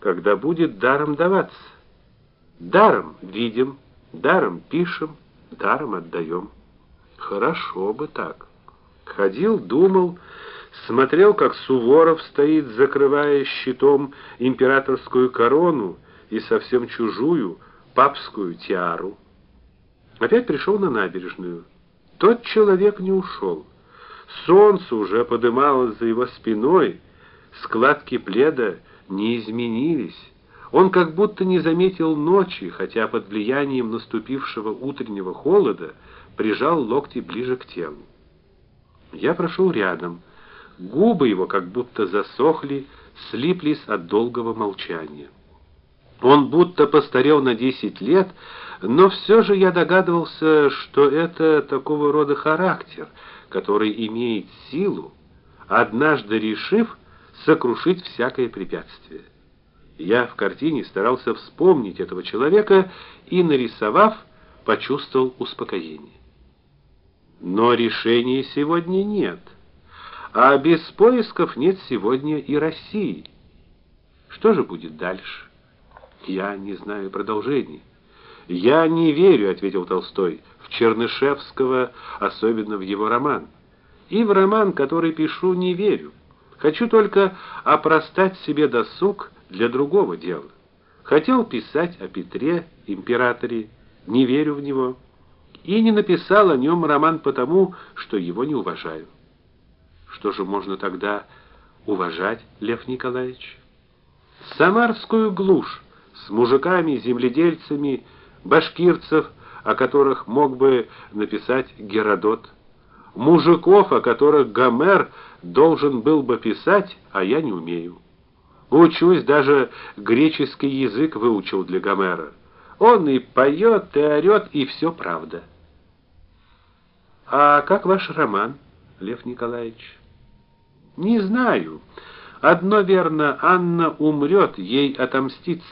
когда будет даром даваться. Даром видим, даром пишем, даром отдаем. Хорошо бы так. Ходил, думал, смотрел, как Суворов стоит, закрывая щитом императорскую корону и совсем чужую папскую тиару. Опять пришел на набережную. Тот человек не ушел. Солнце уже подымалось за его спиной, складки пледа не изменились. Он как будто не заметил ночи, хотя под влиянием наступившего утреннего холода прижал локти ближе к телу. Я прошел рядом. Губы его как будто засохли, слиплись от долгого молчания. Он будто постарел на десять лет, но все же я догадывался, что это такого рода характер, который имеет силу, однажды решив сокрушить всякое препятствие. Я в картине старался вспомнить этого человека и, нарисовав, почувствовал успокоение. Но решения сегодня нет. А без поисков нет сегодня и России. Что же будет дальше? Я не знаю продолжения. Я не верю, ответил Толстой, в Чернышевского, особенно в его роман. И в роман, который пишу, не верю. Хочу только опростать себе досуг для другого дела. Хотел писать о Петре, императоре, не верю в него, и не написал о нем роман потому, что его не уважаю. Что же можно тогда уважать, Лев Николаевич? Самарскую глушь с мужиками, земледельцами, башкирцев, о которых мог бы написать Геродот, мужиков, о которых Гомер должен был бы писать, а я не умею. Учусь, даже греческий язык выучил для Гомера. Он и поет, и орет, и все правда. А как ваш роман, Лев Николаевич? Не знаю. Одно верно, Анна умрет, ей отомстится.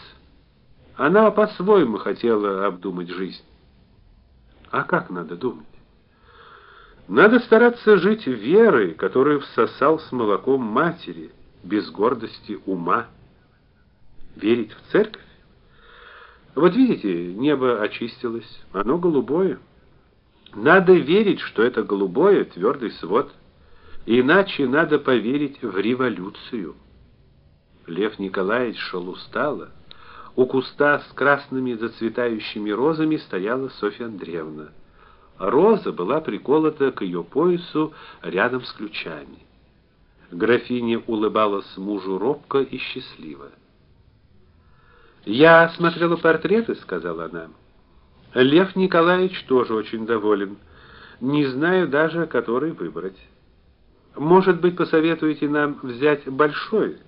Она по-своему хотела обдумать жизнь. А как надо думать? Надо стараться жить верой, которую всосал с молоком матери, без гордости ума. Верить в церковь? Вот видите, небо очистилось, оно голубое. Надо верить, что это голубое твердый свод. Иначе надо поверить в революцию. Лев Николаевич шел устало. У куста с красными зацветающими розами стояла Софья Андреевна. Роза была приколота к ее поясу рядом с ключами. Графиня улыбалась мужу робко и счастливо. "Я смотрела портреты", сказала она. "Лев Николаевич тоже очень доволен. Не знаю даже, который выбрать. Может быть, посоветуете нам взять большой?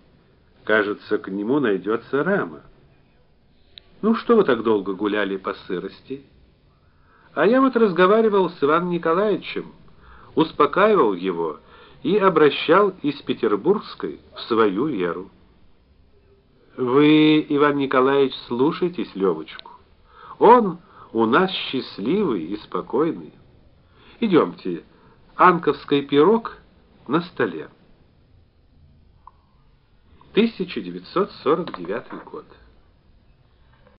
Кажется, к нему найдется рама". Ну что вы так долго гуляли по сырости? А я вот разговаривал с Иваном Николаевичем, успокаивал его и обращал из петербургской в свою веру. Вы, Иван Николаевич, слушайтесь Левочку. Он у нас счастливый и спокойный. Идемте, Анковский пирог на столе. 1949 год.